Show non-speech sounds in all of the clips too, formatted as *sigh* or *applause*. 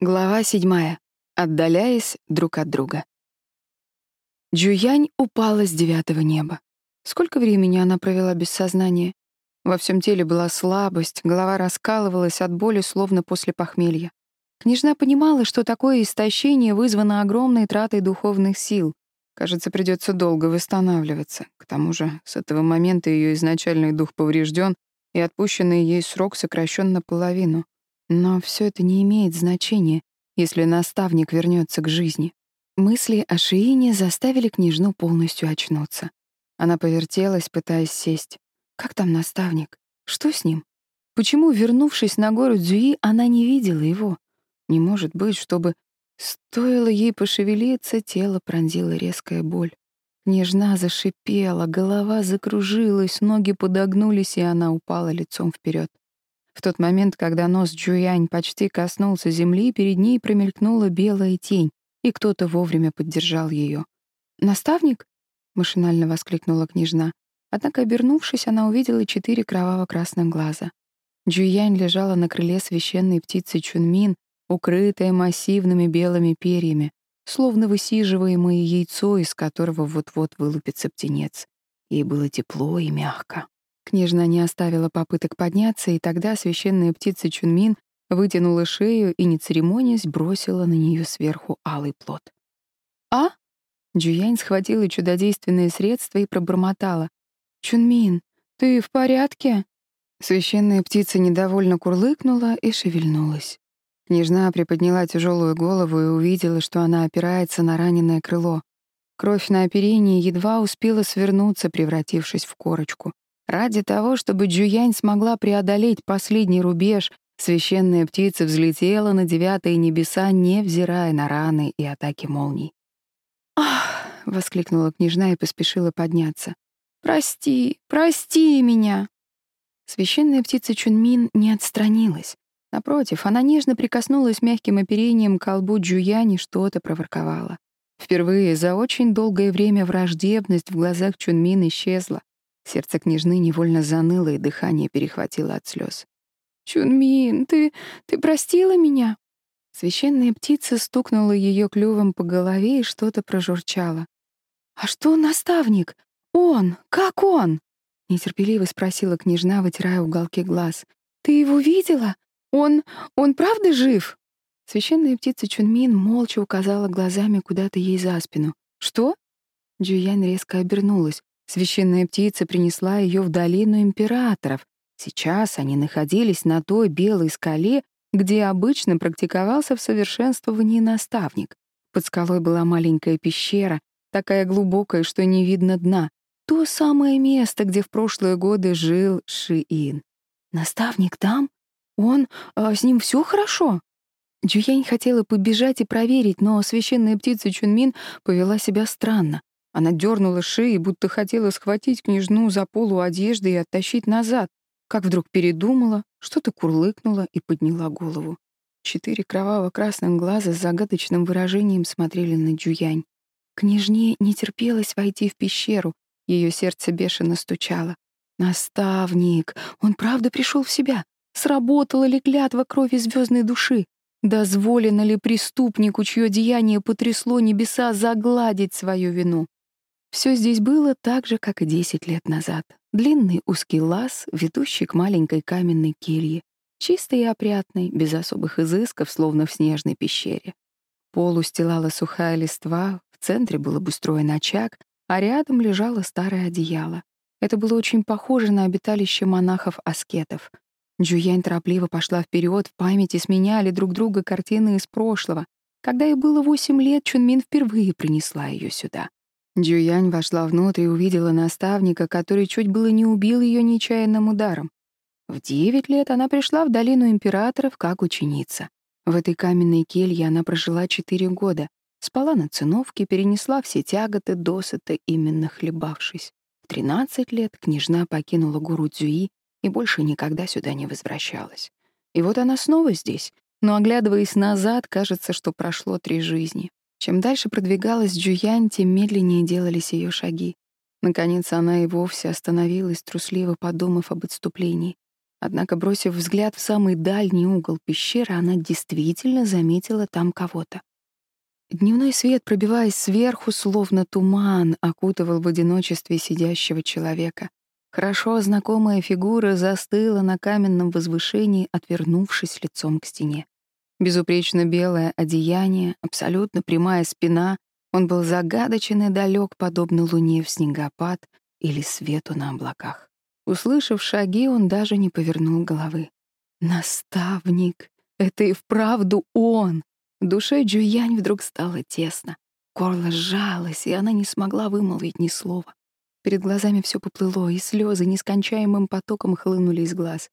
Глава седьмая. Отдаляясь друг от друга. Джуянь упала с девятого неба. Сколько времени она провела без сознания? Во всем теле была слабость, голова раскалывалась от боли, словно после похмелья. Княжна понимала, что такое истощение вызвано огромной тратой духовных сил. Кажется, придется долго восстанавливаться. К тому же, с этого момента ее изначальный дух поврежден, и отпущенный ей срок сокращен наполовину. Но все это не имеет значения, если наставник вернется к жизни. Мысли о Шиине заставили княжну полностью очнуться. Она повертелась, пытаясь сесть. Как там наставник? Что с ним? Почему, вернувшись на гору Дзюи, она не видела его? Не может быть, чтобы... Стоило ей пошевелиться, тело пронзила резкая боль. Княжна зашипела, голова закружилась, ноги подогнулись, и она упала лицом вперед. В тот момент, когда нос Джуянь почти коснулся земли, перед ней промелькнула белая тень, и кто-то вовремя поддержал ее. «Наставник?» — машинально воскликнула княжна. Однако, обернувшись, она увидела четыре кроваво-красных глаза. Джуянь лежала на крыле священной птицы Чунмин, укрытая массивными белыми перьями, словно высиживаемое яйцо, из которого вот-вот вылупится птенец. Ей было тепло и мягко. Княжна не оставила попыток подняться, и тогда священная птица Чунмин вытянула шею и, не церемонясь, бросила на нее сверху алый плод. «А?» Джуянь схватила чудодейственное средство и пробормотала. «Чунмин, ты в порядке?» Священная птица недовольно курлыкнула и шевельнулась. Княжна приподняла тяжелую голову и увидела, что она опирается на раненое крыло. Кровь на оперении едва успела свернуться, превратившись в корочку. Ради того, чтобы Джуянь смогла преодолеть последний рубеж, священная птица взлетела на девятые небеса, невзирая на раны и атаки молний. «Ах!» — воскликнула княжна и поспешила подняться. «Прости, прости меня!» Священная птица Чунмин не отстранилась. Напротив, она нежно прикоснулась мягким оперением к колбу Джуяни, что-то проворковала. Впервые за очень долгое время враждебность в глазах Чунмин исчезла. Сердце княжны невольно заныло, и дыхание перехватило от слез. «Чунмин, ты... ты простила меня?» Священная птица стукнула ее клювом по голове и что-то прожурчала. «А что наставник? Он? Как он?» Нетерпеливо спросила княжна, вытирая уголки глаз. «Ты его видела? Он... он правда жив?» Священная птица Чунмин молча указала глазами куда-то ей за спину. «Что?» Джуян резко обернулась. Священная птица принесла ее в долину императоров. Сейчас они находились на той белой скале, где обычно практиковался в совершенствовании наставник. Под скалой была маленькая пещера, такая глубокая, что не видно дна. То самое место, где в прошлые годы жил Шиин. «Наставник там? Он... А с ним все хорошо?» Джуянь хотела побежать и проверить, но священная птица Чунмин повела себя странно. Она дернула шею, будто хотела схватить княжну за полу одежды и оттащить назад. Как вдруг передумала, что-то курлыкнула и подняла голову. Четыре кроваво-красных глаза с загадочным выражением смотрели на Джуянь. Княжне не терпелось войти в пещеру, ее сердце бешено стучало. «Наставник! Он правда пришел в себя? Сработала ли клятва крови звездной души? Дозволено ли преступнику, чье деяние потрясло небеса, загладить свою вину? Все здесь было так же, как и десять лет назад. Длинный узкий лаз, ведущий к маленькой каменной келье, чистый и опрятный, без особых изысков, словно в снежной пещере. Пол устилала сухая листва, в центре был обустроен очаг, а рядом лежало старое одеяло. Это было очень похоже на обиталище монахов-аскетов. Джуянь торопливо пошла вперед, в памяти сменяли друг друга картины из прошлого. Когда ей было восемь лет, Чунмин впервые принесла ее сюда. Джуянь вошла внутрь и увидела наставника, который чуть было не убил ее нечаянным ударом. В девять лет она пришла в долину императоров как ученица. В этой каменной келье она прожила четыре года, спала на циновке, перенесла все тяготы досыта, именно хлебавшись. В тринадцать лет княжна покинула гору Дзюи и больше никогда сюда не возвращалась. И вот она снова здесь, но, оглядываясь назад, кажется, что прошло три жизни. Чем дальше продвигалась Джуянь, тем медленнее делались ее шаги. Наконец она и вовсе остановилась, трусливо подумав об отступлении. Однако, бросив взгляд в самый дальний угол пещеры, она действительно заметила там кого-то. Дневной свет, пробиваясь сверху, словно туман, окутывал в одиночестве сидящего человека. Хорошо знакомая фигура застыла на каменном возвышении, отвернувшись лицом к стене. Безупречно белое одеяние, абсолютно прямая спина, он был загадочен и далек, подобно луне в снегопад или свету на облаках. Услышав шаги, он даже не повернул головы. «Наставник! Это и вправду он!» Душе Джуянь вдруг стало тесно. Горло сжалось, и она не смогла вымолвить ни слова. Перед глазами все поплыло, и слезы нескончаемым потоком хлынули из глаз.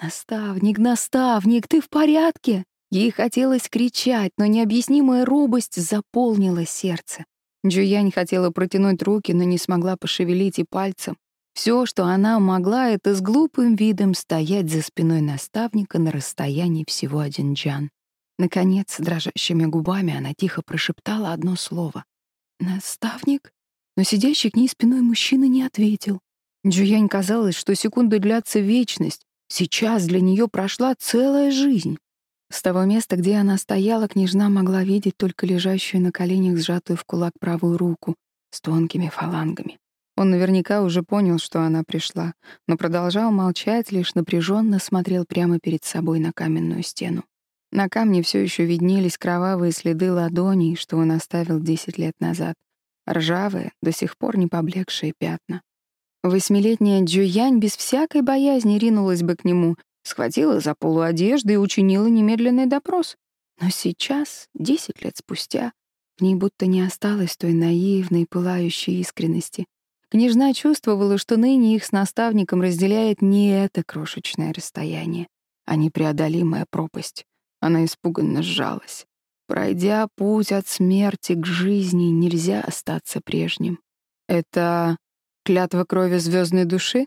«Наставник, наставник, ты в порядке?» Ей хотелось кричать, но необъяснимая робость заполнила сердце. Джуянь хотела протянуть руки, но не смогла пошевелить и пальцем. Все, что она могла, это с глупым видом стоять за спиной наставника на расстоянии всего один джан. Наконец, дрожащими губами она тихо прошептала одно слово. «Наставник?» Но сидящий к ней спиной мужчина не ответил. Джуянь казалось, что секунды длятся вечность. Сейчас для нее прошла целая жизнь. С того места, где она стояла, княжна могла видеть только лежащую на коленях сжатую в кулак правую руку с тонкими фалангами. Он наверняка уже понял, что она пришла, но продолжал молчать, лишь напряженно смотрел прямо перед собой на каменную стену. На камне все еще виднелись кровавые следы ладоней, что он оставил десять лет назад. Ржавые, до сих пор не поблекшие пятна. Восьмилетняя Джуянь без всякой боязни ринулась бы к нему, схватила за полу одежды и учинила немедленный допрос. Но сейчас, десять лет спустя, в ней будто не осталось той наивной, пылающей искренности. Княжна чувствовала, что ныне их с наставником разделяет не это крошечное расстояние, а непреодолимая пропасть. Она испуганно сжалась. Пройдя путь от смерти к жизни, нельзя остаться прежним. Это клятва крови звездной души?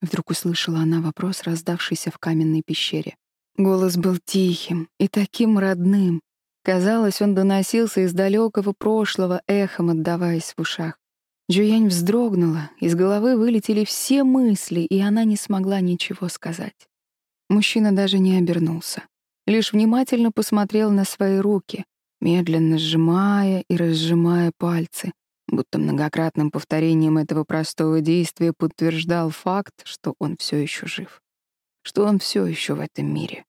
Вдруг услышала она вопрос, раздавшийся в каменной пещере. Голос был тихим и таким родным. Казалось, он доносился из далекого прошлого, эхом отдаваясь в ушах. Джуянь вздрогнула, из головы вылетели все мысли, и она не смогла ничего сказать. Мужчина даже не обернулся, лишь внимательно посмотрел на свои руки, медленно сжимая и разжимая пальцы, будто многократным повторением этого простого действия подтверждал факт, что он все еще жив, что он все еще в этом мире.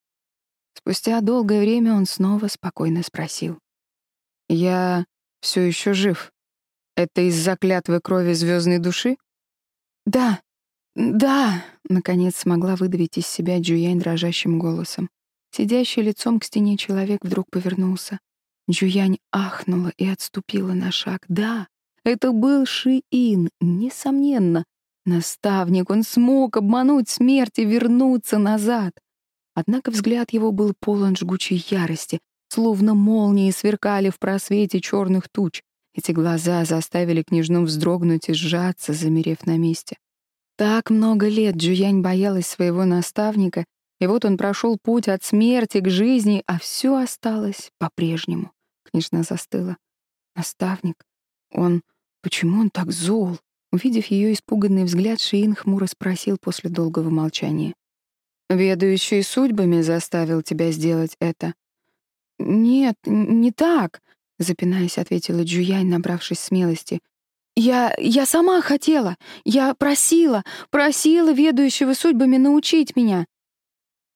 Спустя долгое время он снова спокойно спросил. «Я все еще жив. Это из-за клятвы крови звездной души?» «Да, да», — наконец смогла выдавить из себя Джуянь дрожащим голосом. Сидящий лицом к стене человек вдруг повернулся. Джуянь ахнула и отступила на шаг. «Да, это был Шиин, несомненно. Наставник, он смог обмануть смерть и вернуться назад. Однако взгляд его был полон жгучей ярости, словно молнии сверкали в просвете черных туч. Эти глаза заставили княжну вздрогнуть и сжаться, замерев на месте. Так много лет Джуянь боялась своего наставника, и вот он прошел путь от смерти к жизни, а все осталось по-прежнему. Княжна застыла. Наставник, он... Почему он так зол? Увидев ее испуганный взгляд, Шиин хмуро спросил после долгого молчания. «Ведающий судьбами заставил тебя сделать это?» «Нет, не так», — запинаясь, ответила Джуянь, набравшись смелости. «Я... я сама хотела. Я просила, просила ведающего судьбами научить меня».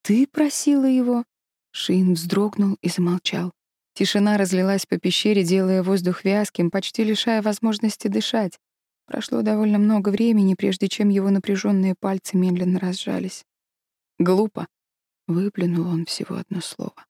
«Ты просила его?» Шин вздрогнул и замолчал. Тишина разлилась по пещере, делая воздух вязким, почти лишая возможности дышать. Прошло довольно много времени, прежде чем его напряженные пальцы медленно разжались. «Глупо», — выплюнул он всего одно слово.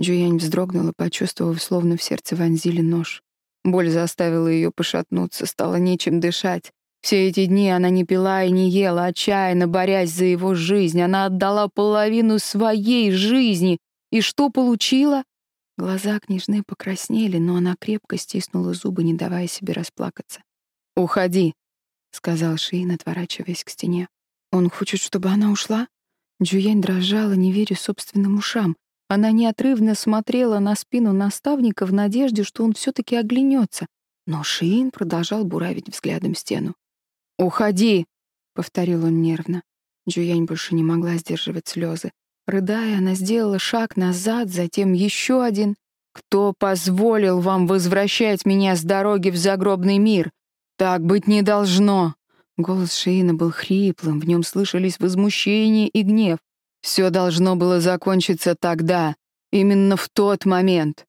Джуянь вздрогнула, почувствовав, словно в сердце вонзили нож. Боль заставила ее пошатнуться, стало нечем дышать. Все эти дни она не пила и не ела, отчаянно борясь за его жизнь. Она отдала половину своей жизни. И что получила? Глаза княжны покраснели, но она крепко стиснула зубы, не давая себе расплакаться. «Уходи», — сказал Шиин, отворачиваясь к стене. «Он хочет, чтобы она ушла?» Джуянь дрожала, не веря собственным ушам. Она неотрывно смотрела на спину наставника в надежде, что он все таки оглянется. Но Шиин продолжал буравить взглядом стену. «Уходи!» — повторил он нервно. Джуянь больше не могла сдерживать слезы. Рыдая, она сделала шаг назад, затем еще один. «Кто позволил вам возвращать меня с дороги в загробный мир? Так быть не должно!» Голос Шейна был хриплым, в нем слышались возмущение и гнев. «Все должно было закончиться тогда, именно в тот момент!»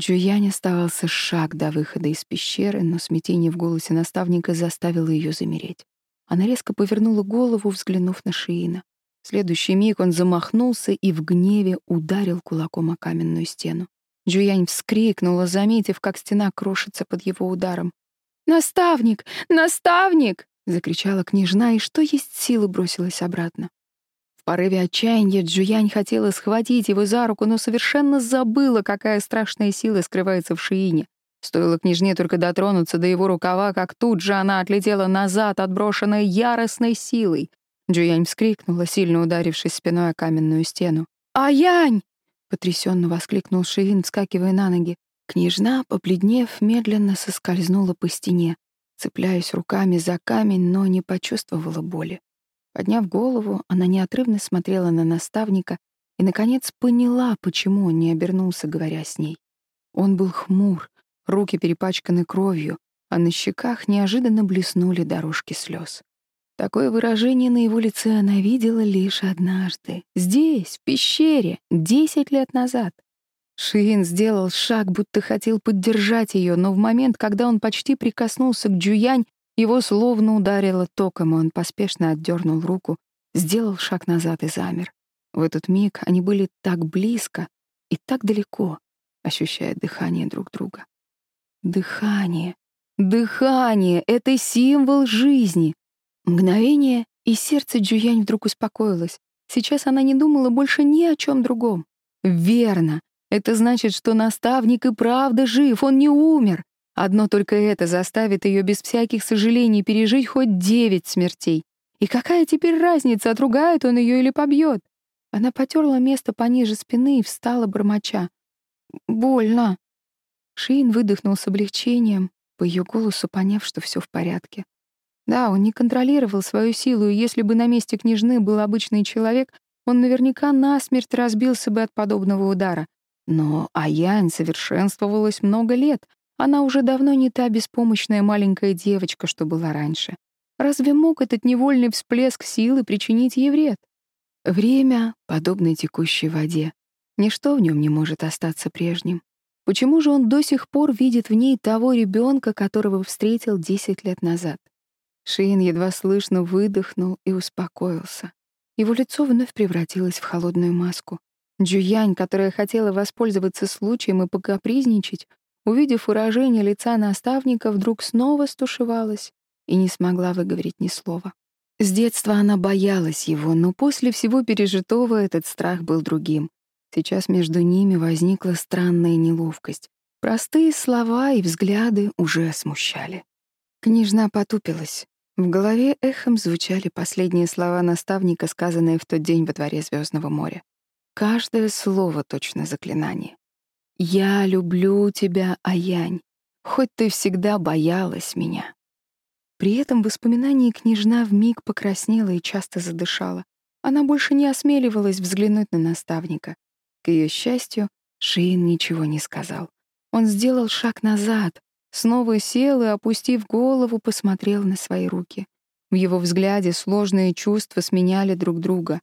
Джуянь оставался шаг до выхода из пещеры, но смятение в голосе наставника заставило ее замереть. Она резко повернула голову, взглянув на Шиина. Следующий миг он замахнулся и в гневе ударил кулаком о каменную стену. Джуянь вскрикнула, заметив, как стена крошится под его ударом. «Наставник! Наставник!» — закричала княжна, и что есть силы бросилась обратно. В порыве отчаяния Джуянь хотела схватить его за руку, но совершенно забыла, какая страшная сила скрывается в Шиине. Стоило княжне только дотронуться до его рукава, как тут же она отлетела назад, отброшенная яростной силой. Джуянь вскрикнула, сильно ударившись спиной о каменную стену. «Аянь!» — потрясенно воскликнул Шиин, вскакивая на ноги. Княжна, побледнев, медленно соскользнула по стене, цепляясь руками за камень, но не почувствовала боли. Подняв голову, она неотрывно смотрела на наставника и, наконец, поняла, почему он не обернулся, говоря с ней. Он был хмур, руки перепачканы кровью, а на щеках неожиданно блеснули дорожки слез. Такое выражение на его лице она видела лишь однажды. Здесь, в пещере, десять лет назад. Шиин сделал шаг, будто хотел поддержать ее, но в момент, когда он почти прикоснулся к Джуянь, его словно ударило током, и он поспешно отдернул руку, сделал шаг назад и замер. В этот миг они были так близко и так далеко, ощущая дыхание друг друга. Дыхание. Дыхание — это символ жизни. Мгновение, и сердце Джуянь вдруг успокоилось. Сейчас она не думала больше ни о чем другом. Верно. Это значит, что наставник и правда жив, он не умер. Одно только это заставит ее без всяких сожалений пережить хоть девять смертей. И какая теперь разница, отругает он ее или побьет? Она потерла место пониже спины и встала, бормоча. «Больно». Шейн выдохнул с облегчением, по ее голосу поняв, что все в порядке. Да, он не контролировал свою силу, и если бы на месте княжны был обычный человек, он наверняка насмерть разбился бы от подобного удара. Но Аянь совершенствовалась много лет. Она уже давно не та беспомощная маленькая девочка, что была раньше. Разве мог этот невольный всплеск силы причинить ей вред? Время, подобно текущей воде. Ничто в нем не может остаться прежним. Почему же он до сих пор видит в ней того ребенка, которого встретил 10 лет назад? Шейн едва слышно выдохнул и успокоился. Его лицо вновь превратилось в холодную маску. Джуянь, которая хотела воспользоваться случаем и покапризничать, увидев выражение лица наставника, вдруг снова стушевалась и не смогла выговорить ни слова. С детства она боялась его, но после всего пережитого этот страх был другим. Сейчас между ними возникла странная неловкость. Простые слова и взгляды уже смущали. Княжна потупилась. В голове эхом звучали последние слова наставника, сказанные в тот день во дворе Звездного моря. Каждое слово точно заклинание. «Я люблю тебя, Аянь, хоть ты всегда боялась меня». При этом воспоминании княжна вмиг покраснела и часто задышала. Она больше не осмеливалась взглянуть на наставника. К ее счастью, Шейн ничего не сказал. Он сделал шаг назад, снова сел и, опустив голову, посмотрел на свои руки. В его взгляде сложные чувства сменяли друг друга.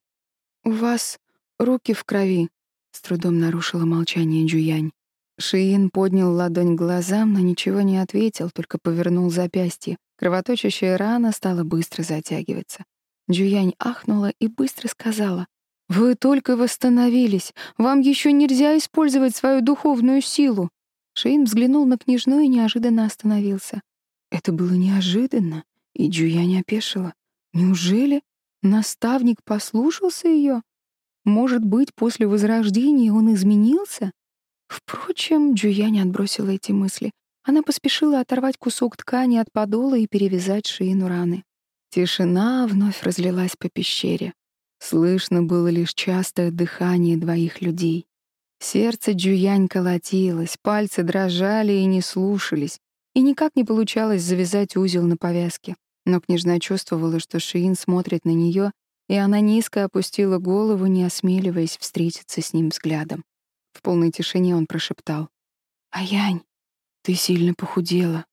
«У вас руки в крови», — с трудом нарушила молчание Джуянь. Шиин поднял ладонь к глазам, но ничего не ответил, только повернул запястье. Кровоточащая рана стала быстро затягиваться. Джуянь ахнула и быстро сказала. «Вы только восстановились. Вам еще нельзя использовать свою духовную силу». Шейн взглянул на княжну и неожиданно остановился. Это было неожиданно, и Джуя не опешила. Неужели наставник послушался ее? Может быть, после возрождения он изменился? Впрочем, Джуя не отбросила эти мысли. Она поспешила оторвать кусок ткани от подола и перевязать Шейну раны. Тишина вновь разлилась по пещере. Слышно было лишь частое дыхание двоих людей. Сердце Джуянь колотилось, пальцы дрожали и не слушались, и никак не получалось завязать узел на повязке. Но княжна чувствовала, что Шиин смотрит на нее и она низко опустила голову, не осмеливаясь встретиться с ним взглядом. В полной тишине он прошептал. «Аянь, ты сильно похудела».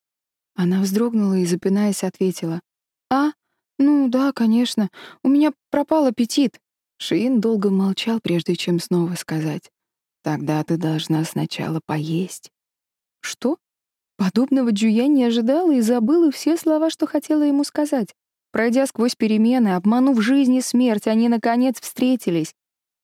Она вздрогнула и, запинаясь, ответила. «А, ну да, конечно, у меня пропал аппетит». Шиин долго молчал, прежде чем снова сказать. «Тогда ты должна сначала поесть». «Что?» Подобного Джуя не ожидала и забыла все слова, что хотела ему сказать. Пройдя сквозь перемены, обманув жизнь и смерть, они, наконец, встретились.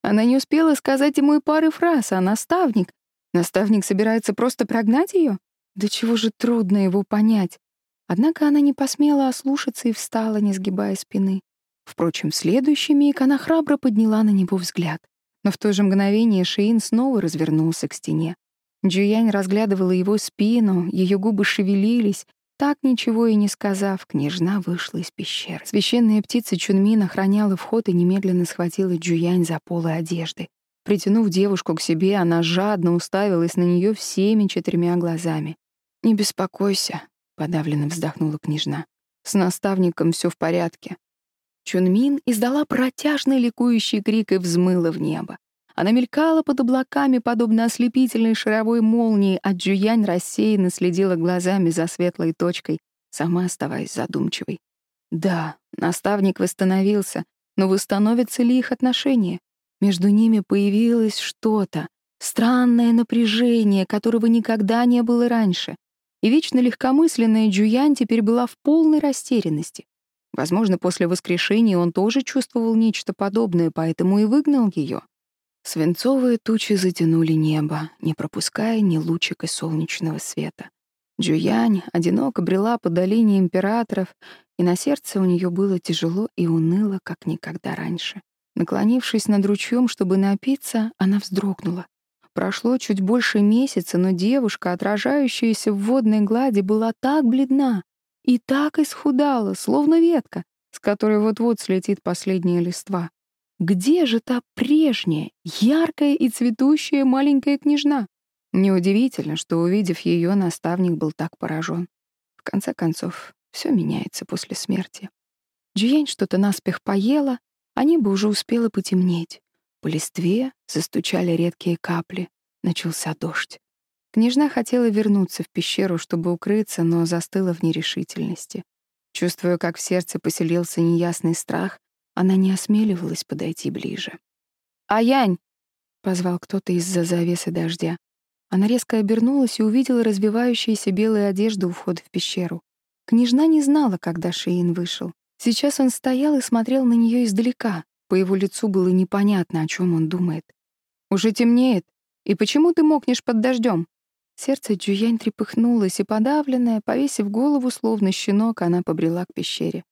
Она не успела сказать ему и пары фраз, а наставник... Наставник собирается просто прогнать ее? Да чего же трудно его понять. Однако она не посмела ослушаться и встала, не сгибая спины. Впрочем, в следующий миг она храбро подняла на него взгляд. Но в то же мгновение Шиин снова развернулся к стене. Джуянь разглядывала его спину, ее губы шевелились, так ничего и не сказав, княжна вышла из пещеры. Священная птица Чунмин охраняла вход и немедленно схватила Джуянь за полы одежды. Притянув девушку к себе, она жадно уставилась на нее всеми четырьмя глазами. «Не беспокойся», — подавленно вздохнула княжна. «С наставником все в порядке». Чунмин издала протяжный ликующий крик и взмыла в небо. Она мелькала под облаками, подобно ослепительной шаровой молнии, а Джуянь рассеянно следила глазами за светлой точкой, сама оставаясь задумчивой. Да, наставник восстановился, но восстановятся ли их отношения? Между ними появилось что-то, странное напряжение, которого никогда не было раньше. И вечно легкомысленная Джуянь теперь была в полной растерянности. Возможно, после воскрешения он тоже чувствовал нечто подобное, поэтому и выгнал ее. Свинцовые тучи затянули небо, не пропуская ни лучика солнечного света. Джуянь одиноко брела по долине императоров, и на сердце у нее было тяжело и уныло, как никогда раньше. Наклонившись над ручьем, чтобы напиться, она вздрогнула. Прошло чуть больше месяца, но девушка, отражающаяся в водной глади, была так бледна и так исхудала, словно ветка, с которой вот-вот слетит последняя листва. Где же та прежняя, яркая и цветущая маленькая княжна? Неудивительно, что, увидев ее, наставник был так поражен. В конце концов, все меняется после смерти. Джиянь что-то наспех поела, а небо уже успело потемнеть. По листве застучали редкие капли. Начался дождь. Княжна хотела вернуться в пещеру, чтобы укрыться, но застыла в нерешительности. Чувствуя, как в сердце поселился неясный страх, она не осмеливалась подойти ближе. «Аянь!» — позвал кто-то из-за завесы дождя. Она резко обернулась и увидела развивающуюся белую одежду у входа в пещеру. Княжна не знала, когда Шиин вышел. Сейчас он стоял и смотрел на нее издалека. По его лицу было непонятно, о чем он думает. «Уже темнеет. И почему ты мокнешь под дождем? Сердце Джуянь трепыхнулось, и подавленная, повесив голову, словно щенок, она побрела к пещере.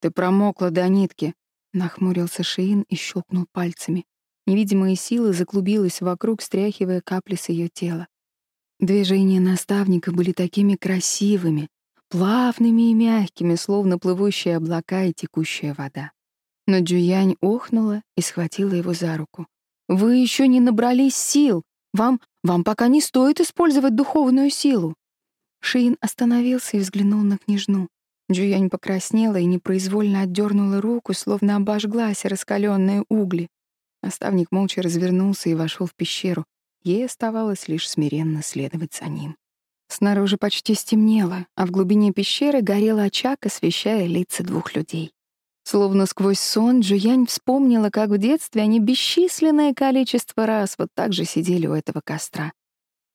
«Ты промокла до нитки», Нахмурился Шиин и щелкнул пальцами. Невидимая сила заклубилась вокруг, стряхивая капли с ее тела. Движения наставника были такими красивыми, плавными и мягкими, словно плывущие облака и текущая вода. Но Джуянь охнула и схватила его за руку. «Вы еще не набрались сил! Вам, вам пока не стоит использовать духовную силу!» Шиин остановился и взглянул на княжну. Джуянь покраснела и непроизвольно отдернула руку, словно обожглась раскаленные угли. Наставник молча развернулся и вошел в пещеру. Ей оставалось лишь смиренно следовать за ним. Снаружи почти стемнело, а в глубине пещеры горел очаг, освещая лица двух людей. Словно сквозь сон Джуянь вспомнила, как в детстве они бесчисленное количество раз вот так же сидели у этого костра.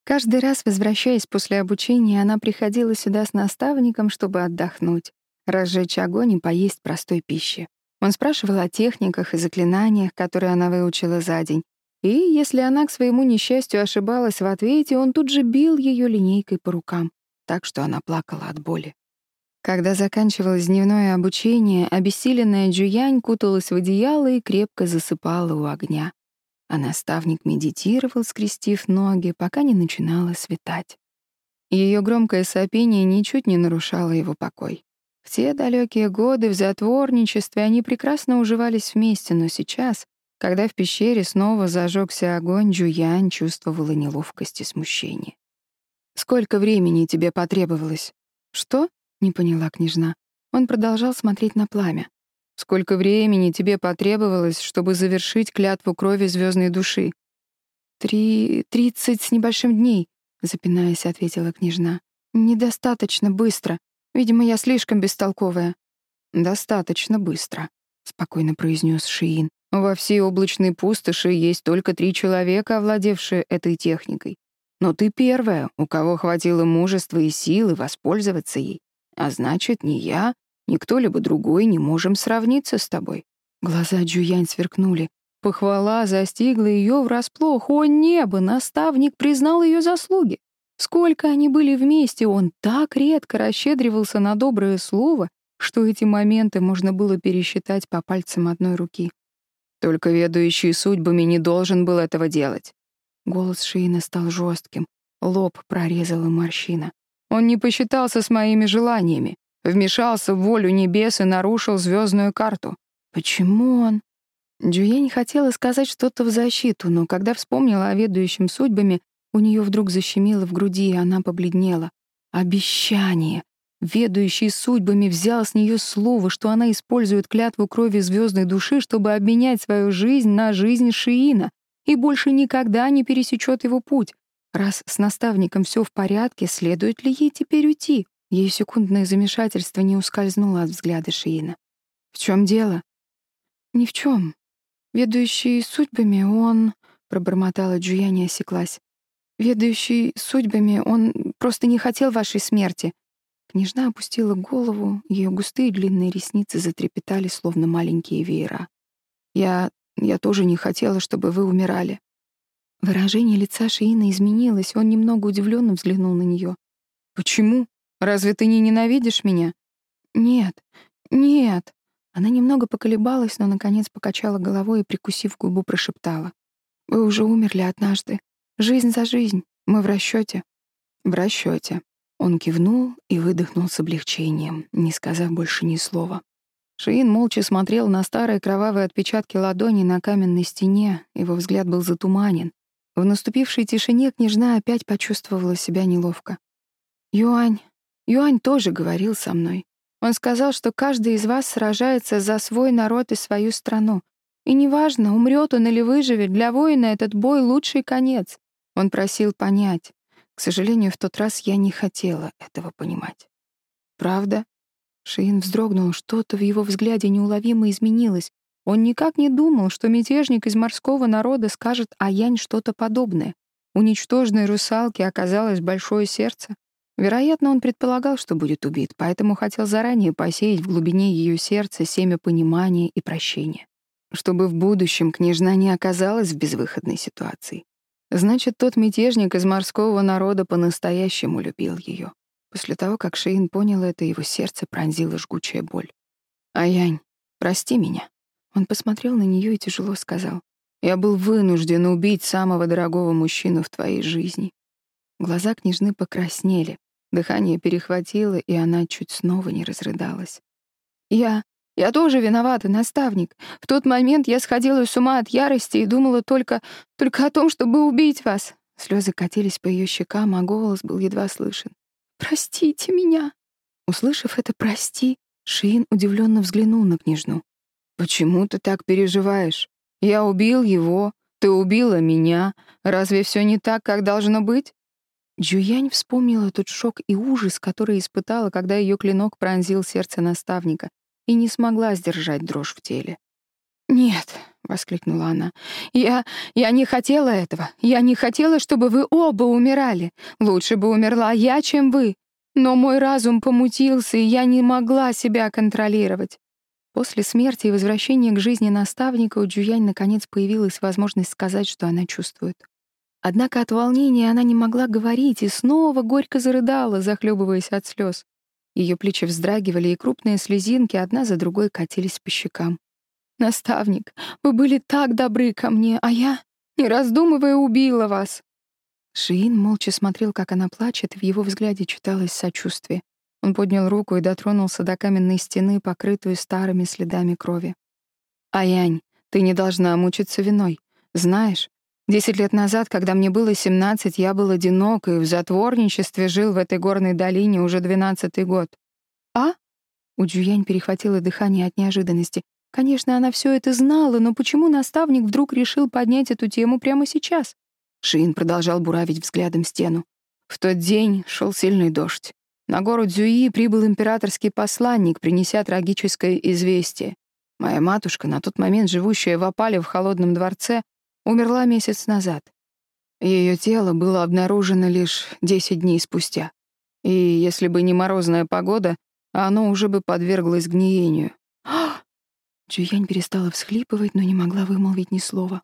Каждый раз, возвращаясь после обучения, она приходила сюда с наставником, чтобы отдохнуть, разжечь огонь и поесть простой пищи. Он спрашивал о техниках и заклинаниях, которые она выучила за день. И если она к своему несчастью ошибалась в ответе, он тут же бил ее линейкой по рукам, так что она плакала от боли. Когда заканчивалось дневное обучение, обессиленная Джуянь куталась в одеяло и крепко засыпала у огня а наставник медитировал, скрестив ноги, пока не начинало светать. Ее громкое сопение ничуть не нарушало его покой. В те далекие годы в затворничестве они прекрасно уживались вместе, но сейчас, когда в пещере снова зажегся огонь, Джуянь чувствовала неловкость и смущение. «Сколько времени тебе потребовалось?» «Что?» — не поняла княжна. Он продолжал смотреть на пламя. Сколько времени тебе потребовалось, чтобы завершить клятву крови звездной души? Три... тридцать с небольшим дней, запинаясь, ответила княжна. Недостаточно быстро. Видимо, я слишком бестолковая. Достаточно быстро, спокойно произнес Шиин. Во всей облачной пустоши есть только три человека, овладевшие этой техникой. Но ты первая, у кого хватило мужества и силы воспользоваться ей. А значит, ни я, ни кто-либо другой не можем сравниться с тобой. Глаза Джуянь сверкнули. Похвала застигла ее врасплох. О небо, наставник признал ее заслуги. Сколько они были вместе, он так редко расщедривался на доброе слово, что эти моменты можно было пересчитать по пальцам одной руки. Только ведущий судьбами не должен был этого делать. Голос Шиина стал жестким, лоб прорезала морщина. Он не посчитался с моими желаниями, вмешался в волю небес и нарушил звездную карту. Почему он? Джуя хотела сказать что-то в защиту, но когда вспомнила о ведущем судьбами, у нее вдруг защемило в груди, и она побледнела. Обещание. Ведущий судьбами взял с нее слово, что она использует клятву крови звездной души, чтобы обменять свою жизнь на жизнь Шиина, и больше никогда не пересечет его путь. Раз с наставником все в порядке, следует ли ей теперь уйти? Ее секундное замешательство не ускользнуло от взгляда Шиина. «В чем дело?» «Ни в чем. Ведущий судьбами он...» — пробормотала Джуя, осеклась. «Ведущий судьбами он просто не хотел вашей смерти». Княжна опустила голову, ее густые длинные ресницы затрепетали, словно маленькие веера. «Я я тоже не хотела, чтобы вы умирали». Выражение лица Шиина изменилось, он немного удивленно взглянул на нее. «Почему? Разве ты не ненавидишь меня?» «Нет, нет». Она немного поколебалась, но, наконец, покачала головой и, прикусив губу, прошептала. «Вы уже умерли однажды. Жизнь за жизнь. Мы в расчете. «В расчете. Он кивнул и выдохнул с облегчением, не сказав больше ни слова. Шиин молча смотрел на старые кровавые отпечатки ладони на каменной стене, его взгляд был затуманен. В наступившей тишине княжна опять почувствовала себя неловко. «Юань, Юань тоже говорил со мной. Он сказал, что каждый из вас сражается за свой народ и свою страну. И неважно, умрет он или выживет, для воина этот бой — лучший конец. Он просил понять. К сожалению, в тот раз я не хотела этого понимать. Правда? Шиин вздрогнул, что-то в его взгляде неуловимо изменилось. Он никак не думал, что мятежник из морского народа скажет о Янь что-то подобное. У ничтожной русалки оказалось большое сердце. Вероятно, он предполагал, что будет убит, поэтому хотел заранее посеять в глубине ее сердца семя понимания и прощения. Чтобы в будущем княжна не оказалась в безвыходной ситуации. Значит, тот мятежник из морского народа по-настоящему любил ее. После того, как Шейн понял это, его сердце пронзила жгучая боль. «Аянь, прости меня». Он посмотрел на нее и тяжело сказал. «Я был вынужден убить самого дорогого мужчину в твоей жизни». Глаза княжны покраснели, дыхание перехватило, и она чуть снова не разрыдалась. «Я... я тоже виновата, наставник. В тот момент я сходила с ума от ярости и думала только... только о том, чтобы убить вас». Слезы катились по ее щекам, а голос был едва слышен. Простите меня. Услышав это «прости», Шиин удивленно взглянул на княжну. «Почему ты так переживаешь? Я убил его, ты убила меня. Разве все не так, как должно быть?» Джуянь вспомнила тот шок и ужас, который испытала, когда ее клинок пронзил сердце наставника, и не смогла сдержать дрожь в теле. «Нет», — воскликнула она, — «я... я не хотела этого. Я не хотела, чтобы вы оба умирали. Лучше бы умерла я, чем вы. Но мой разум помутился, и я не могла себя контролировать». После смерти и возвращения к жизни наставника у Джуянь наконец появилась возможность сказать, что она чувствует. Однако от волнения она не могла говорить и снова горько зарыдала, захлебываясь от слез. Ее плечи вздрагивали, и крупные слезинки одна за другой катились по щекам. «Наставник, вы были так добры ко мне, а я, не раздумывая, убила вас». Шиин молча смотрел, как она плачет, и в его взгляде читалось сочувствие. Он поднял руку и дотронулся до каменной стены, покрытую старыми следами крови. «Аянь, ты не должна мучиться виной. Знаешь, десять лет назад, когда мне было семнадцать, я был одинок и в затворничестве жил в этой горной долине уже двенадцатый год. А? У Джуянь перехватило дыхание от неожиданности. Конечно, она все это знала, но почему наставник вдруг решил поднять эту тему прямо сейчас? Шиин продолжал буравить взглядом стену. В тот день шел сильный дождь. На гору Дзюи прибыл императорский посланник, принеся трагическое известие. Моя матушка, на тот момент живущая в опале в холодном дворце, умерла месяц назад. Ее тело было обнаружено лишь 10 дней спустя. И если бы не морозная погода, оно уже бы подверглось гниению. *gasps* Джуянь перестала всхлипывать, но не могла вымолвить ни слова.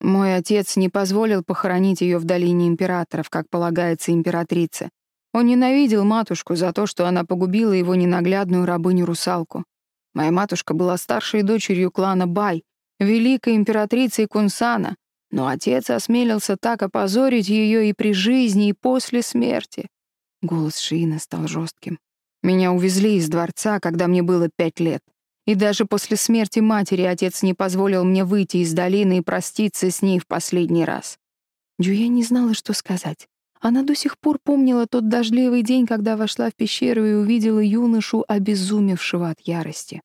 Мой отец не позволил похоронить ее в долине императоров, как полагается императрице. Он ненавидел матушку за то, что она погубила его ненаглядную рабыню-русалку. Моя матушка была старшей дочерью клана Бай, великой императрицей Кунсана, но отец осмелился так опозорить ее и при жизни, и после смерти. Голос Шиина стал жестким. Меня увезли из дворца, когда мне было пять лет. И даже после смерти матери отец не позволил мне выйти из долины и проститься с ней в последний раз. Джуя не знала, что сказать. Она до сих пор помнила тот дождливый день, когда вошла в пещеру и увидела юношу, обезумевшего от ярости.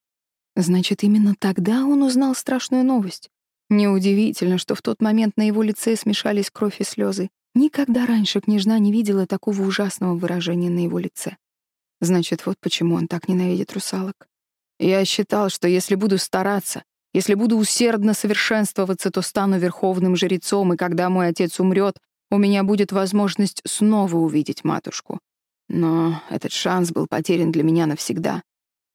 Значит, именно тогда он узнал страшную новость. Неудивительно, что в тот момент на его лице смешались кровь и слезы. Никогда раньше княжна не видела такого ужасного выражения на его лице. Значит, вот почему он так ненавидит русалок. Я считал, что если буду стараться, если буду усердно совершенствоваться, то стану верховным жрецом, и когда мой отец умрет, у меня будет возможность снова увидеть матушку. Но этот шанс был потерян для меня навсегда.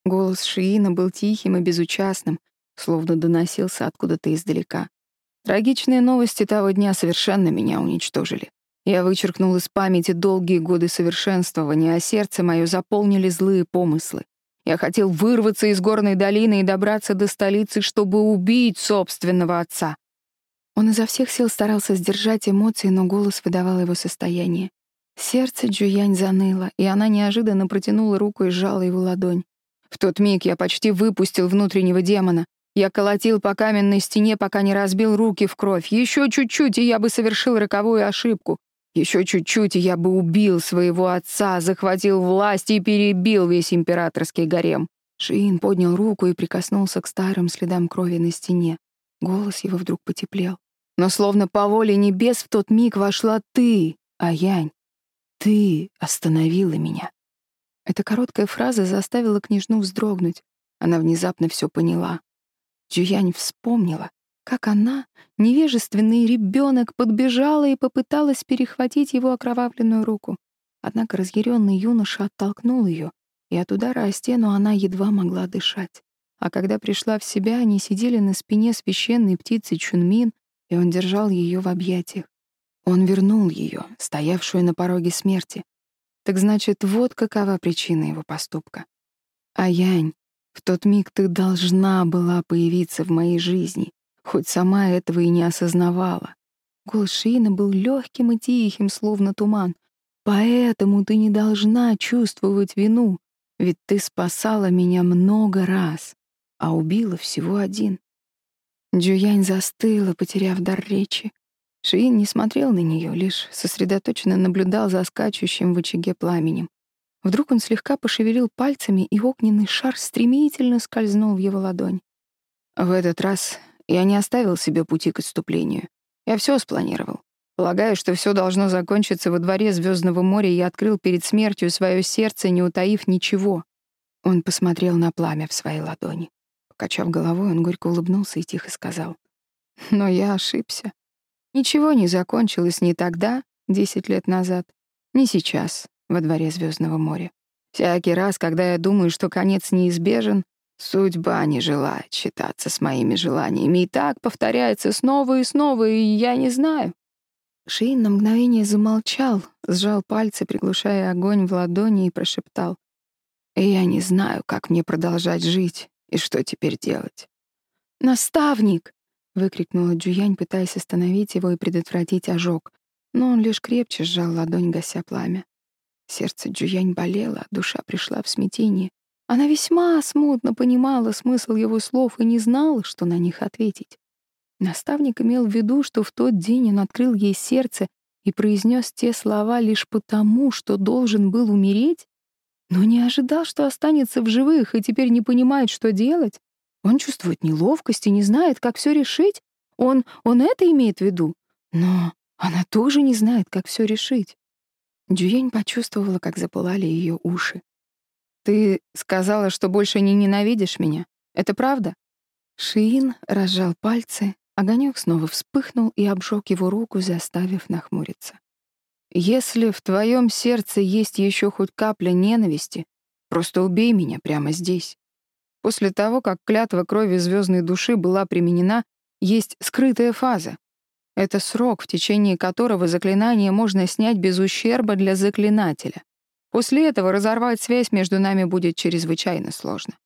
Голос Шиина был тихим и безучастным, словно доносился откуда-то издалека. Трагичные новости того дня совершенно меня уничтожили. Я вычеркнул из памяти долгие годы совершенствования, а сердце мое заполнили злые помыслы. Я хотел вырваться из горной долины и добраться до столицы, чтобы убить собственного отца. Он изо всех сил старался сдержать эмоции, но голос выдавал его состояние. Сердце Джуянь заныло, и она неожиданно протянула руку и сжала его ладонь. В тот миг я почти выпустил внутреннего демона. Я колотил по каменной стене, пока не разбил руки в кровь. Еще чуть-чуть, и я бы совершил роковую ошибку. Еще чуть-чуть, и я бы убил своего отца, захватил власть и перебил весь императорский гарем. Шиин поднял руку и прикоснулся к старым следам крови на стене. Голос его вдруг потеплел. Но словно по воле небес в тот миг вошла ты, Аянь. Ты остановила меня. Эта короткая фраза заставила княжну вздрогнуть. Она внезапно все поняла. Джуянь вспомнила, как она, невежественный ребенок, подбежала и попыталась перехватить его окровавленную руку. Однако разъяренный юноша оттолкнул ее, и от удара о стену она едва могла дышать. А когда пришла в себя, они сидели на спине священной птицы Чунмин, и он держал ее в объятиях. Он вернул ее, стоявшую на пороге смерти. Так значит, вот какова причина его поступка. А Янь, в тот миг ты должна была появиться в моей жизни, хоть сама этого и не осознавала. Голос Шиина был легким и тихим, словно туман. «Поэтому ты не должна чувствовать вину, ведь ты спасала меня много раз, а убила всего один». Джуянь застыла, потеряв дар речи. Шиин не смотрел на нее, лишь сосредоточенно наблюдал за скачущим в очаге пламенем. Вдруг он слегка пошевелил пальцами, и огненный шар стремительно скользнул в его ладонь. В этот раз я не оставил себе пути к отступлению. Я все спланировал. Полагаю, что все должно закончиться во дворе Звездного моря, я открыл перед смертью свое сердце, не утаив ничего. Он посмотрел на пламя в своей ладони. Покачав головой, он горько улыбнулся и тихо сказал. Но я ошибся. Ничего не закончилось ни тогда, десять лет назад, ни сейчас, во дворе Звездного моря. Всякий раз, когда я думаю, что конец неизбежен, Судьба не желает считаться с моими желаниями, и так повторяется снова и снова, и я не знаю. Шейн на мгновение замолчал, сжал пальцы, приглушая огонь в ладони, и прошептал. «Я не знаю, как мне продолжать жить и что теперь делать». «Наставник!» — выкрикнула Джуянь, пытаясь остановить его и предотвратить ожог, но он лишь крепче сжал ладонь, гася пламя. Сердце Джуянь болело, душа пришла в смятение. Она весьма смутно понимала смысл его слов и не знала, что на них ответить. Наставник имел в виду, что в тот день он открыл ей сердце и произнес те слова лишь потому, что должен был умереть? Но не ожидал, что останется в живых и теперь не понимает, что делать. Он чувствует неловкость и не знает, как все решить. Он, он это имеет в виду. Но она тоже не знает, как все решить. Дюень почувствовала, как запылали ее уши. «Ты сказала, что больше не ненавидишь меня. Это правда?» Шиин разжал пальцы, огонек снова вспыхнул и обжег его руку, заставив нахмуриться. «Если в твоем сердце есть еще хоть капля ненависти, просто убей меня прямо здесь. После того, как клятва крови звездной души была применена, есть скрытая фаза. Это срок, в течение которого заклинание можно снять без ущерба для заклинателя. После этого разорвать связь между нами будет чрезвычайно сложно.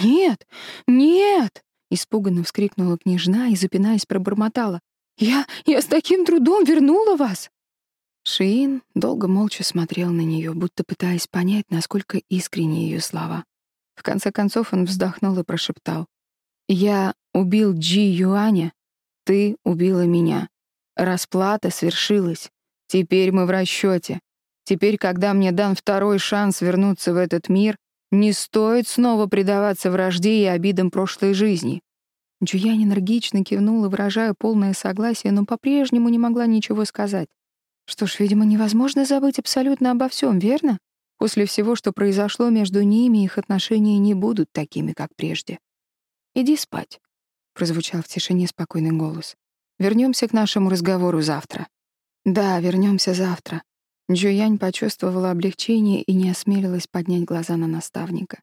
«Нет! Нет!» Испуганно вскрикнула княжна и, запинаясь, пробормотала. «Я... я с таким трудом вернула вас!» Шиин долго молча смотрел на нее, будто пытаясь понять, насколько искренни ее слова. В конце концов он вздохнул и прошептал. «Я убил Джи Юаня, ты убила меня. Расплата свершилась. Теперь мы в расчете. Теперь, когда мне дан второй шанс вернуться в этот мир, не стоит снова предаваться вражде и обидам прошлой жизни. Джуянь энергично кивнула, выражая полное согласие, но по-прежнему не могла ничего сказать. Что ж, видимо, невозможно забыть абсолютно обо всем, верно? После всего, что произошло между ними, их отношения не будут такими, как прежде. «Иди спать», — прозвучал в тишине спокойный голос. Вернемся к нашему разговору завтра». «Да, вернемся завтра», Джуянь почувствовала облегчение и не осмелилась поднять глаза на наставника.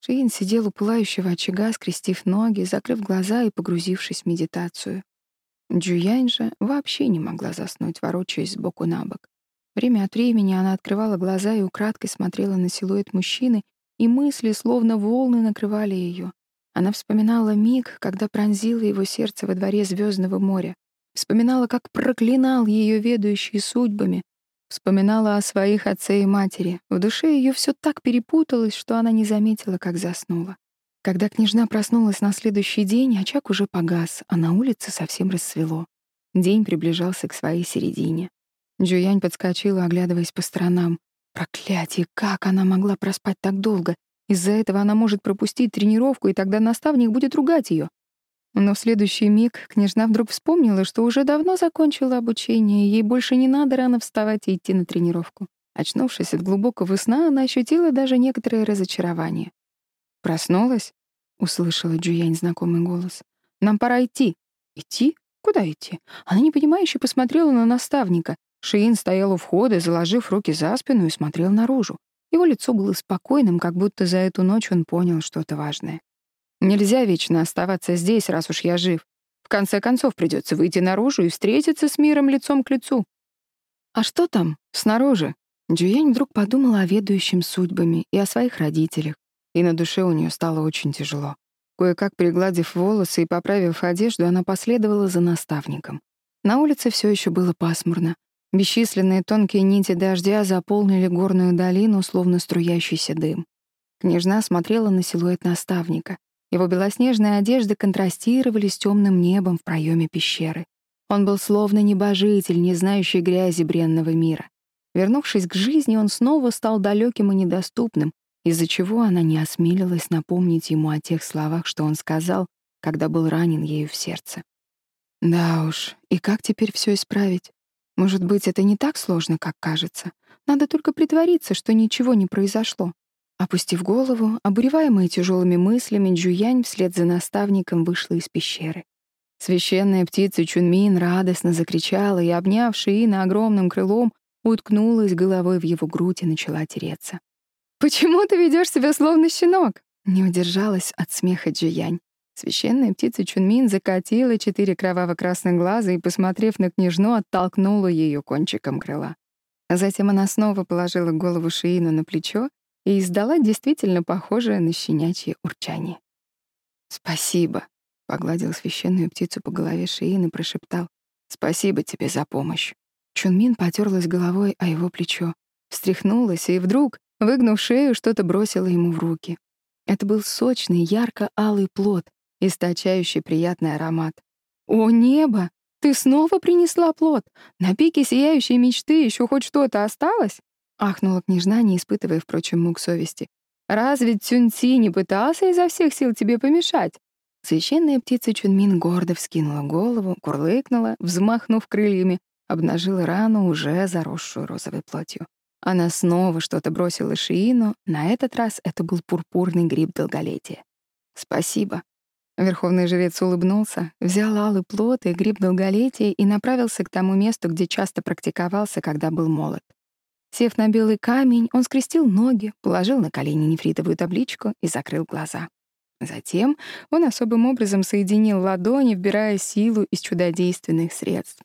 Шиин сидел у пылающего очага, скрестив ноги, закрыв глаза и погрузившись в медитацию. Джуянь же вообще не могла заснуть, ворочаясь сбоку на бок. Время от времени она открывала глаза и украдкой смотрела на силуэт мужчины, и мысли, словно волны, накрывали ее. Она вспоминала миг, когда пронзило его сердце во дворе Звездного моря. Вспоминала, как проклинал ее ведущий судьбами, Вспоминала о своих отце и матери. В душе ее все так перепуталось, что она не заметила, как заснула. Когда княжна проснулась на следующий день, очаг уже погас, а на улице совсем рассвело. День приближался к своей середине. Джуянь подскочила, оглядываясь по сторонам. Проклятие, как она могла проспать так долго? Из-за этого она может пропустить тренировку, и тогда наставник будет ругать ее. Но в следующий миг княжна вдруг вспомнила, что уже давно закончила обучение, ей больше не надо рано вставать и идти на тренировку. Очнувшись от глубокого сна, она ощутила даже некоторое разочарование. «Проснулась?» — услышала Джуянь знакомый голос. «Нам пора идти». «Идти? Куда идти?» Она непонимающе посмотрела на наставника. Шиин стоял у входа, заложив руки за спину и смотрел наружу. Его лицо было спокойным, как будто за эту ночь он понял что-то важное. Нельзя вечно оставаться здесь, раз уж я жив. В конце концов, придется выйти наружу и встретиться с миром лицом к лицу. А что там, снаружи? Джуянь вдруг подумала о ведущем судьбами и о своих родителях, и на душе у нее стало очень тяжело. Кое-как пригладив волосы и поправив одежду, она последовала за наставником. На улице все еще было пасмурно. Бесчисленные тонкие нити дождя заполнили горную долину, словно струящийся дым. Княжна смотрела на силуэт наставника. Его белоснежные одежды контрастировали с темным небом в проеме пещеры. Он был словно небожитель, не знающий грязи бренного мира. Вернувшись к жизни, он снова стал далеким и недоступным, из-за чего она не осмелилась напомнить ему о тех словах, что он сказал, когда был ранен ею в сердце. Да уж, и как теперь все исправить? Может быть, это не так сложно, как кажется. Надо только притвориться, что ничего не произошло. Опустив голову, обуреваемая тяжелыми мыслями, Джуянь вслед за наставником вышла из пещеры. Священная птица Чунмин радостно закричала и, обняв Шиина огромным крылом, уткнулась головой в его грудь и начала тереться. «Почему ты ведешь себя словно щенок?» Не удержалась от смеха Джуянь. Священная птица Чунмин закатила четыре кроваво-красных глаза и, посмотрев на княжну, оттолкнула ее кончиком крыла. Затем она снова положила голову Шиину на плечо и издала действительно похожее на щенячье урчание. «Спасибо», — погладил священную птицу по голове Шиин и прошептал. «Спасибо тебе за помощь». Чунмин потерлась головой о его плечо, встряхнулась и вдруг, выгнув шею, что-то бросила ему в руки. Это был сочный, ярко-алый плод, источающий приятный аромат. «О, небо! Ты снова принесла плод! На пике сияющей мечты еще хоть что-то осталось?» Ахнула княжна, не испытывая, впрочем, мук совести. «Разве Цюньци не пытался изо всех сил тебе помешать?» Священная птица Чунмин гордо вскинула голову, курлыкнула, взмахнув крыльями, обнажила рану, уже заросшую розовой плотью. Она снова что-то бросила Шиину, на этот раз это был пурпурный гриб долголетия. «Спасибо». Верховный жрец улыбнулся, взял алый плод и гриб долголетия и направился к тому месту, где часто практиковался, когда был молод. Сев на белый камень, он скрестил ноги, положил на колени нефритовую табличку и закрыл глаза. Затем он особым образом соединил ладони, вбирая силу из чудодейственных средств.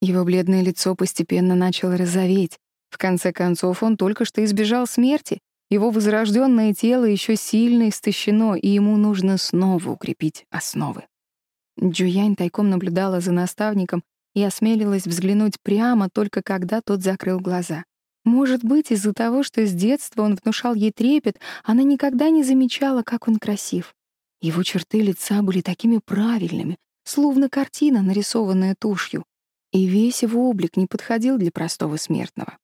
Его бледное лицо постепенно начало розоветь. В конце концов, он только что избежал смерти. Его возрожденное тело еще сильно истощено, и ему нужно снова укрепить основы. Джуянь тайком наблюдала за наставником и осмелилась взглянуть прямо только когда тот закрыл глаза. Может быть, из-за того, что с детства он внушал ей трепет, она никогда не замечала, как он красив. Его черты лица были такими правильными, словно картина, нарисованная тушью, и весь его облик не подходил для простого смертного.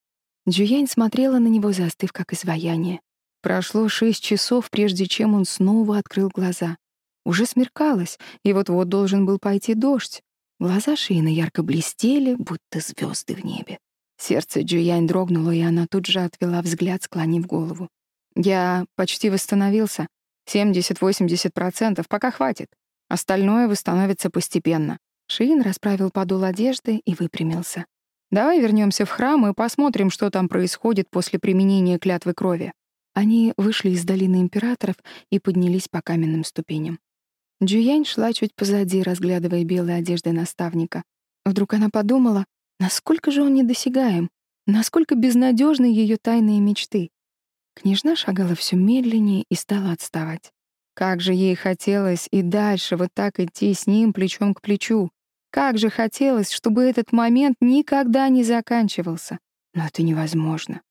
Джуянь смотрела на него, застыв как изваяние. Прошло шесть часов, прежде чем он снова открыл глаза. Уже смеркалось, и вот-вот должен был пойти дождь. Глаза Шиина ярко блестели, будто звезды в небе. Сердце Джуянь дрогнуло, и она тут же отвела взгляд, склонив голову. «Я почти восстановился. 70-80%, пока хватит. Остальное восстановится постепенно». Шиин расправил подол одежды и выпрямился. «Давай вернемся в храм и посмотрим, что там происходит после применения клятвы крови». Они вышли из долины императоров и поднялись по каменным ступеням. Джуянь шла чуть позади, разглядывая белые одежды наставника. Вдруг она подумала, Насколько же он недосягаем? Насколько безнадежны ее тайные мечты? Княжна шагала все медленнее и стала отставать. Как же ей хотелось и дальше вот так идти с ним плечом к плечу. Как же хотелось, чтобы этот момент никогда не заканчивался. Но это невозможно.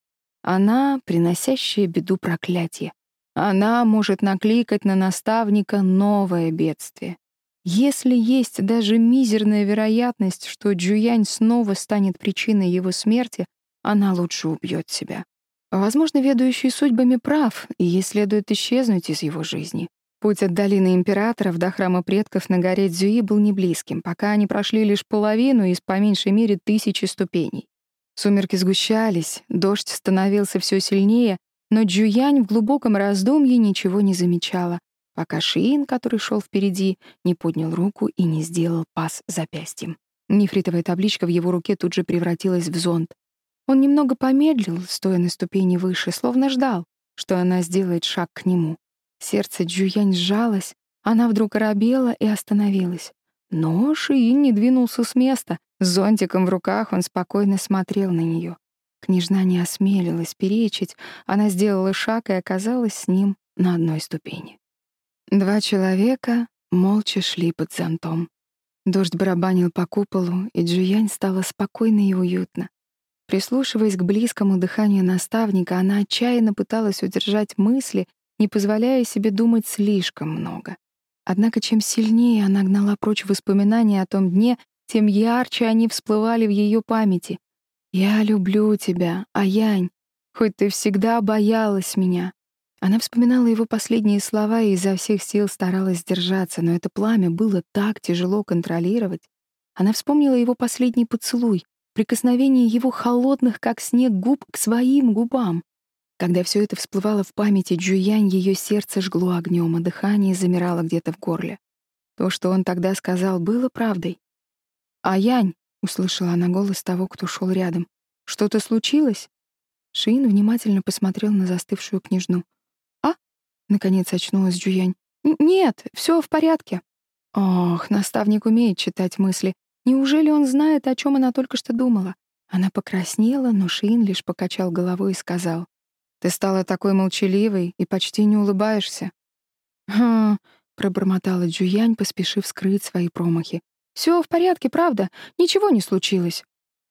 Она — приносящая беду проклятие. Она может накликать на наставника новое бедствие. Если есть даже мизерная вероятность, что Джуянь снова станет причиной его смерти, она лучше убьет себя. Возможно, ведущий судьбами прав, и ей следует исчезнуть из его жизни. Путь от долины императоров до храма предков на горе Дзюи был неблизким, пока они прошли лишь половину из по меньшей мере тысячи ступеней. Сумерки сгущались, дождь становился все сильнее, но Джуянь в глубоком раздумье ничего не замечала, пока Шиин, который шел впереди, не поднял руку и не сделал пас запястьем. Нефритовая табличка в его руке тут же превратилась в зонт. Он немного помедлил, стоя на ступени выше, словно ждал, что она сделает шаг к нему. Сердце Джуянь сжалось, она вдруг оробела и остановилась. Но Шиин не двинулся с места. С зонтиком в руках он спокойно смотрел на нее. Княжна не осмелилась перечить, она сделала шаг и оказалась с ним на одной ступени. Два человека молча шли под зонтом. Дождь барабанил по куполу, и Джуянь стала спокойно и уютно. Прислушиваясь к близкому дыханию наставника, она отчаянно пыталась удержать мысли, не позволяя себе думать слишком много. Однако чем сильнее она гнала прочь воспоминания о том дне, тем ярче они всплывали в ее памяти. «Я люблю тебя, Аянь, хоть ты всегда боялась меня, она вспоминала его последние слова и изо всех сил старалась сдержаться, но это пламя было так тяжело контролировать. Она вспомнила его последний поцелуй, прикосновение его холодных, как снег, губ к своим губам. Когда все это всплывало в памяти Джуянь, ее сердце жгло огнем, а дыхание замирало где-то в горле. То, что он тогда сказал, было правдой. «А Янь!» — услышала она голос того, кто шел рядом. «Что-то случилось?» Шиин внимательно посмотрел на застывшую княжну. Наконец очнулась Джуянь. «Нет, все в порядке». Ох, наставник умеет читать мысли. Неужели он знает, о чем она только что думала? Она покраснела, но Шин лишь покачал головой и сказал. «Ты стала такой молчаливой и почти не улыбаешься». «Хм...» — пробормотала Джуянь, поспешив скрыть свои промахи. Все в порядке, правда. Ничего не случилось».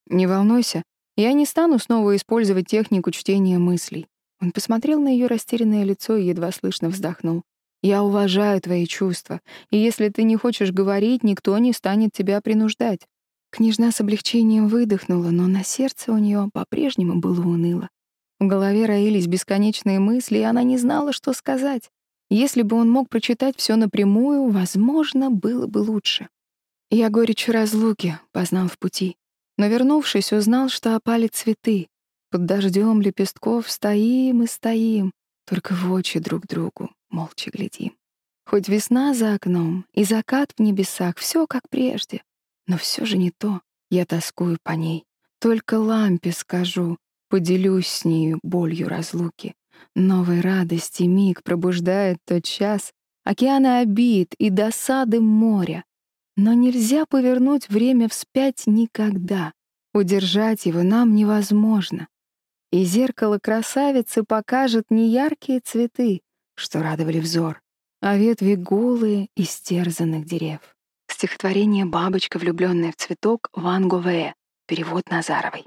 «Не волнуйся. Я не стану снова использовать технику чтения мыслей. Он посмотрел на ее растерянное лицо и едва слышно вздохнул. «Я уважаю твои чувства, и если ты не хочешь говорить, никто не станет тебя принуждать». Княжна с облегчением выдохнула, но на сердце у нее по-прежнему было уныло. В голове роились бесконечные мысли, и она не знала, что сказать. Если бы он мог прочитать все напрямую, возможно, было бы лучше. Я горечь разлуки познал в пути, но, вернувшись, узнал, что опали цветы. Под дождем лепестков стоим и стоим, только в очи друг другу молча глядим. Хоть весна за окном и закат в небесах, все как прежде, но все же не то. Я тоскую по ней. Только лампе скажу, поделюсь с нею болью разлуки. Новой радости миг пробуждает тот час, океаны обид и досады моря. Но нельзя повернуть время вспять никогда. Удержать его нам невозможно. И зеркало красавицы покажет не яркие цветы, что радовали взор, а ветви голые и стерзанных дерев. Стихотворение «Бабочка, влюбленная в цветок» Ван Гове. Перевод Назаровой.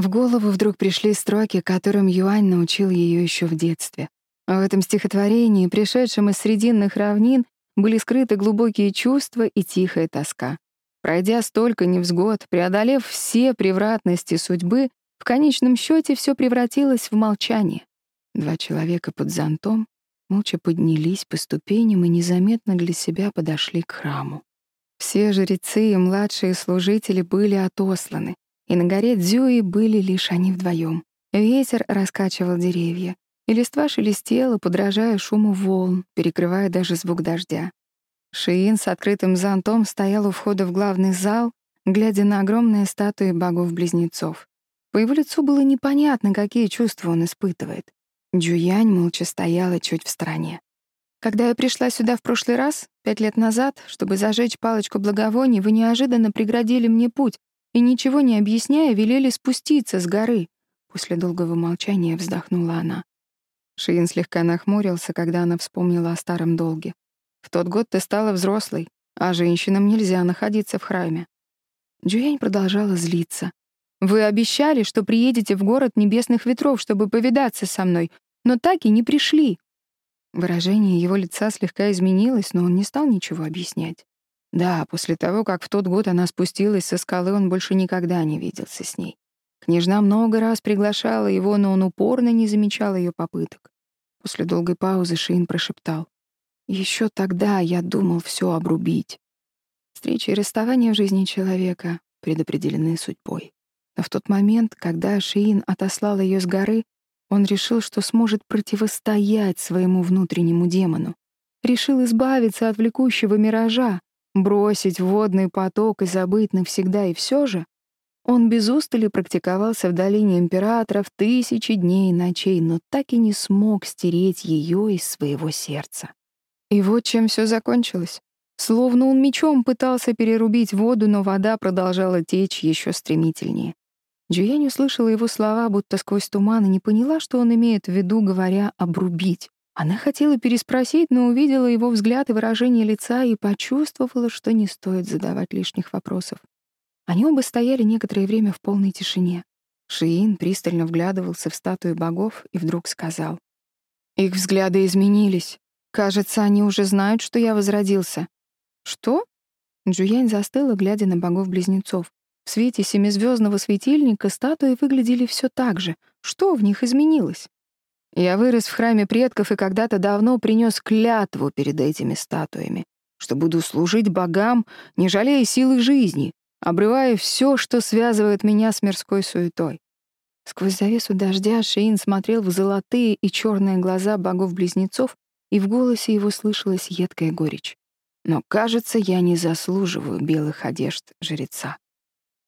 В голову вдруг пришли строки, которым Юань научил ее еще в детстве. В этом стихотворении, пришедшем из срединных равнин, были скрыты глубокие чувства и тихая тоска. Пройдя столько невзгод, преодолев все превратности судьбы, в конечном счете все превратилось в молчание. Два человека под зонтом молча поднялись по ступеням и незаметно для себя подошли к храму. Все жрецы и младшие служители были отосланы, и на горе Дзюи были лишь они вдвоем. Ветер раскачивал деревья, и листва шелестела, подражая шуму волн, перекрывая даже звук дождя. Шиин с открытым зонтом стоял у входа в главный зал, глядя на огромные статуи богов-близнецов. По его лицу было непонятно, какие чувства он испытывает. Джуянь молча стояла чуть в стороне. Когда я пришла сюда в прошлый раз, пять лет назад, чтобы зажечь палочку благовоний, вы неожиданно преградили мне путь и, ничего не объясняя, велели спуститься с горы. После долгого молчания вздохнула она. Шиин слегка нахмурился, когда она вспомнила о старом долге. «В тот год ты стала взрослой, а женщинам нельзя находиться в храме». Джуянь продолжала злиться. «Вы обещали, что приедете в город небесных ветров, чтобы повидаться со мной, но так и не пришли». Выражение его лица слегка изменилось, но он не стал ничего объяснять. Да, после того, как в тот год она спустилась со скалы, он больше никогда не виделся с ней. Княжна много раз приглашала его, но он упорно не замечал ее попыток. После долгой паузы Шин прошептал. «Еще тогда я думал все обрубить. Встречи и расставания в жизни человека предопределены судьбой. Но в тот момент, когда Шиин отослал ее с горы, он решил, что сможет противостоять своему внутреннему демону. Решил избавиться от влекущего миража, бросить водный поток и забыть навсегда, и все же он без устали практиковался в долине императоров тысячи дней и ночей, но так и не смог стереть ее из своего сердца. И вот чем все закончилось. Словно он мечом пытался перерубить воду, но вода продолжала течь еще стремительнее. Джуянь услышала его слова, будто сквозь туман, и не поняла, что он имеет в виду, говоря «обрубить». Она хотела переспросить, но увидела его взгляд и выражение лица и почувствовала, что не стоит задавать лишних вопросов. Они оба стояли некоторое время в полной тишине. Шиин пристально вглядывался в статуи богов и вдруг сказал. «Их взгляды изменились. Кажется, они уже знают, что я возродился». «Что?» Джуянь застыла, глядя на богов-близнецов. В свете семизвездного светильника статуи выглядели все так же. Что в них изменилось? Я вырос в храме предков и когда-то давно принес клятву перед этими статуями, что буду служить богам, не жалея силы жизни, обрывая все, что связывает меня с мирской суетой. Сквозь завесу дождя Шейн смотрел в золотые и черные глаза богов-близнецов, и в голосе его слышалась едкая горечь. Но, кажется, я не заслуживаю белых одежд жреца.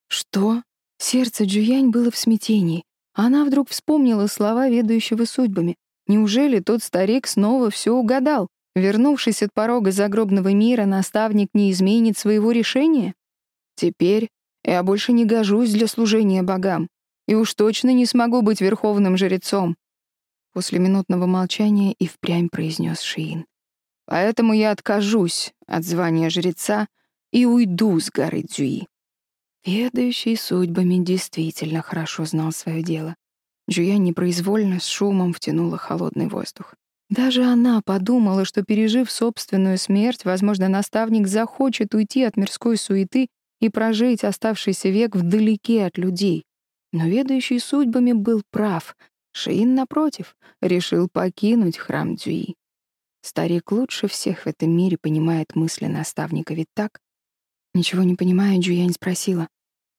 Что? Сердце Джуянь было в смятении. Она вдруг вспомнила слова ведущего судьбами. Неужели тот старик снова все угадал? Вернувшись от порога загробного мира, наставник не изменит своего решения? Теперь я больше не гожусь для служения богам, и уж точно не смогу быть верховным жрецом. После минутного молчания и впрямь произнес Шиин. Поэтому я откажусь от звания жреца и уйду с горы Дзюи. Ведающий судьбами действительно хорошо знал свое дело. Джуя непроизвольно с шумом втянула холодный воздух. Даже она подумала, что, пережив собственную смерть, возможно, наставник захочет уйти от мирской суеты и прожить оставшийся век вдалеке от людей. Но ведающий судьбами был прав. Шиин, напротив, решил покинуть храм Дзюи. Старик лучше всех в этом мире понимает мысли наставника, ведь так? Ничего не понимая, Джуянь спросила.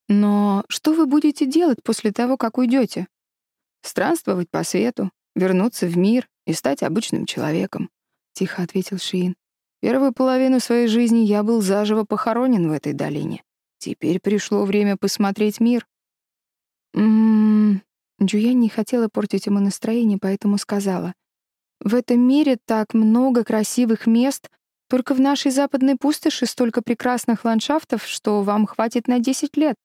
«Но что вы будете делать после того, как уйдете? «Странствовать по свету, вернуться в мир и стать обычным человеком», — тихо ответил Шиин. «Первую половину своей жизни я был заживо похоронен в этой долине. Теперь пришло время посмотреть мир». «М-м-м...» Джуянь не хотела портить ему настроение, поэтому сказала. «В этом мире так много красивых мест, только в нашей западной пустоши столько прекрасных ландшафтов, что вам хватит на десять лет».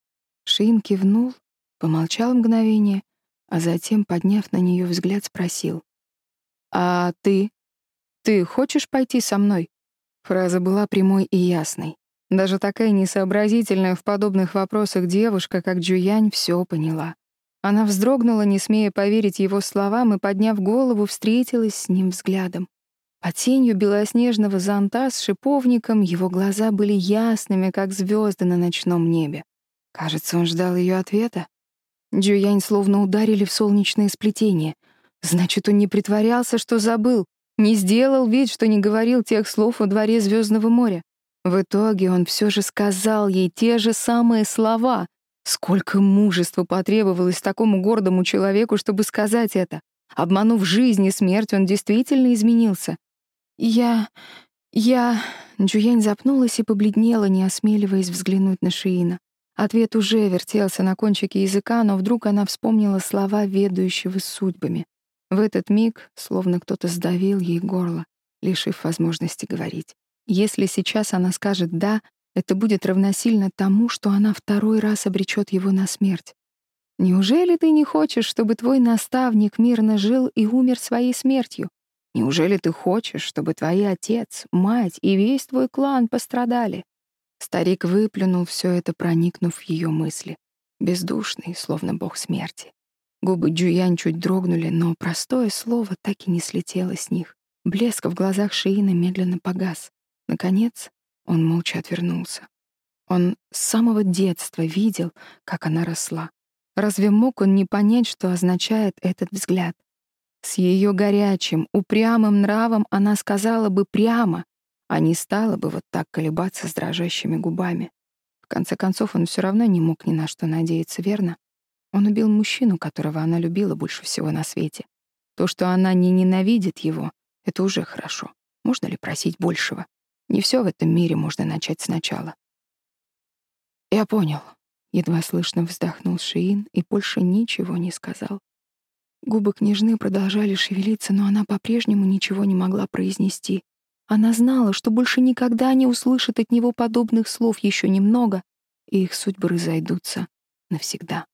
Шин кивнул, помолчал мгновение, а затем, подняв на нее взгляд, спросил. «А ты? Ты хочешь пойти со мной?» Фраза была прямой и ясной. Даже такая несообразительная в подобных вопросах девушка, как Джуянь, все поняла. Она вздрогнула, не смея поверить его словам, и, подняв голову, встретилась с ним взглядом. Под тенью белоснежного зонта с шиповником его глаза были ясными, как звезды на ночном небе. Кажется, он ждал ее ответа. Джуянь словно ударили в солнечное сплетение. Значит, он не притворялся, что забыл, не сделал вид, что не говорил тех слов во дворе Звездного моря. В итоге он все же сказал ей те же самые слова, Сколько мужества потребовалось такому гордому человеку, чтобы сказать это. Обманув жизнь и смерть, он действительно изменился. «Я... я...» Джуянь запнулась и побледнела, не осмеливаясь взглянуть на Шиина. Ответ уже вертелся на кончике языка, но вдруг она вспомнила слова ведущего судьбами. В этот миг словно кто-то сдавил ей горло, лишив возможности говорить. Если сейчас она скажет «да», это будет равносильно тому, что она второй раз обречет его на смерть. Неужели ты не хочешь, чтобы твой наставник мирно жил и умер своей смертью? Неужели ты хочешь, чтобы твои отец, мать и весь твой клан пострадали? Старик выплюнул все это, проникнув в ее мысли. Бездушный, словно бог смерти. Губы Джуянь чуть дрогнули, но простое слово так и не слетело с них. Блеск в глазах Шиина медленно погас. Наконец, он молча отвернулся. Он с самого детства видел, как она росла. Разве мог он не понять, что означает этот взгляд? С ее горячим, упрямым нравом она сказала бы прямо, а не стала бы вот так колебаться с дрожащими губами. В конце концов, он все равно не мог ни на что надеяться, верно? Он убил мужчину, которого она любила больше всего на свете. То, что она не ненавидит его, это уже хорошо. Можно ли просить большего? Не все в этом мире можно начать сначала. Я понял. Едва слышно вздохнул Шиин и больше ничего не сказал. Губы княжны продолжали шевелиться, но она по-прежнему ничего не могла произнести. Она знала, что больше никогда не услышит от него подобных слов еще немного, и их судьбы разойдутся навсегда.